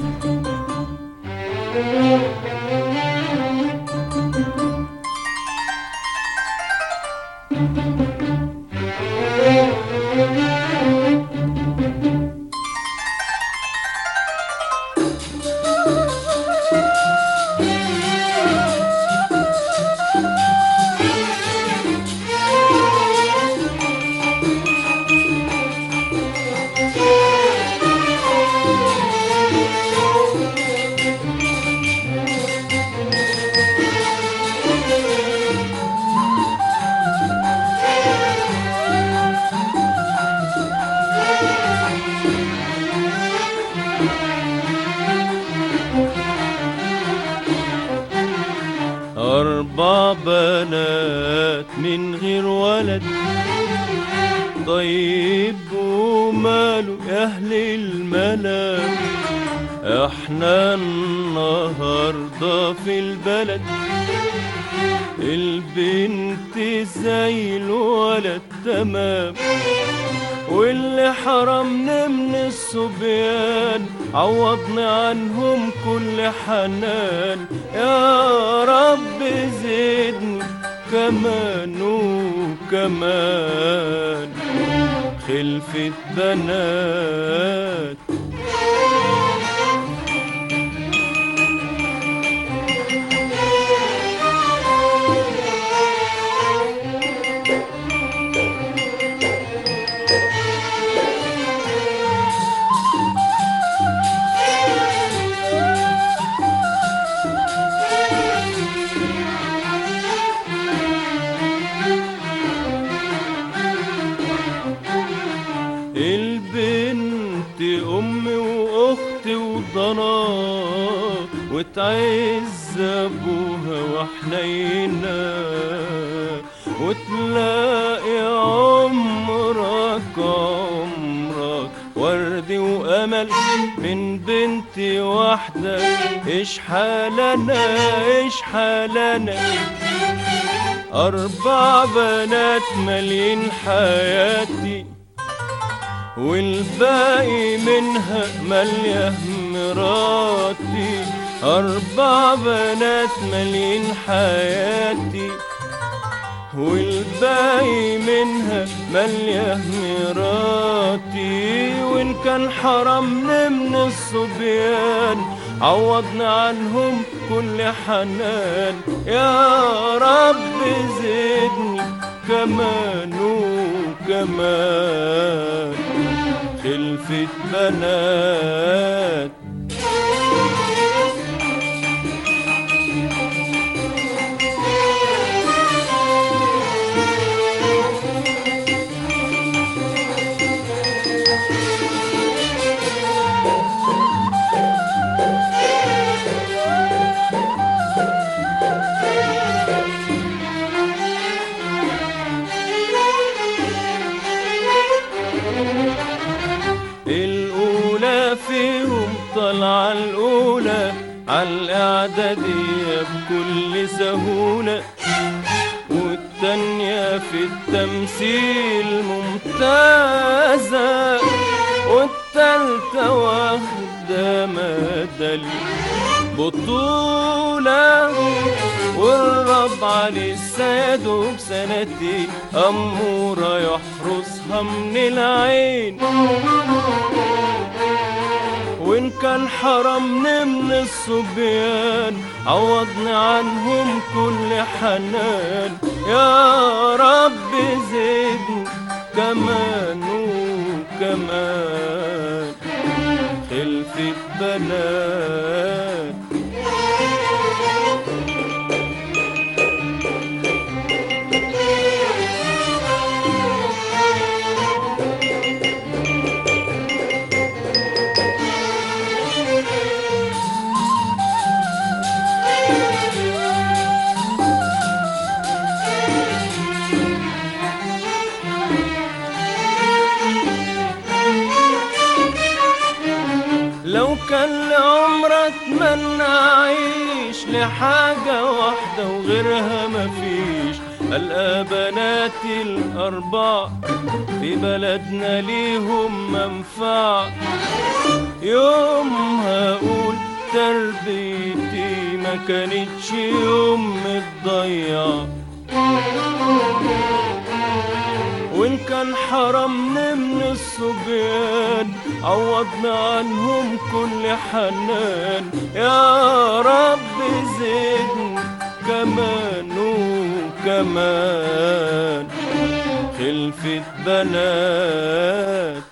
أربع بنات من غير ولد. طيب وماله يا أهل الملك إحنا النهاردة في البلد. البنت زي الولد تمام. واللي حرمنا من الصبيان عوضنا عنهم كل حنان. يا رب زدني كمان وكمان خلفة بنات وضنا وتعز أبوها وحنينا وتلاقي عمرك عمرك ورد وأمل من بنت واحدة. إيش حالنا؟ إيش حالنا؟ أربع بنات مالين حياتي والباقي منها ملية مراتي أربع بنات مالين حياتي. والباقي منها ملية مراتي وإن كان حرمنا من الصبيان عوضنا عنهم كل حنان. يا رب زدني كمان وكمان. خلفة بنات فيهم طلع الأولى عالإعدادية بكل سهولة. والتانية في التمثيل ممتازة. والتالتة واخدة ميدالية بطولة والرابعة لسه يا دوب سنتين أمورة يحرسها من العين. كان حرمنا من الصبيان عوضنا عنهم كل حنان. يا رب زدني كمان وكمان. خلفة بنات لحاجة واحدة وغيرها مفيش القى بناتي الاربع في بلدنا ليهم منفعة يوم هقول تربيتي ما كانتش يوم متضيعه وإن كان حرمني من الصبيان عوضنا عنهم كل حنان. يا رب زدني كمان وكمان خلفة بنات.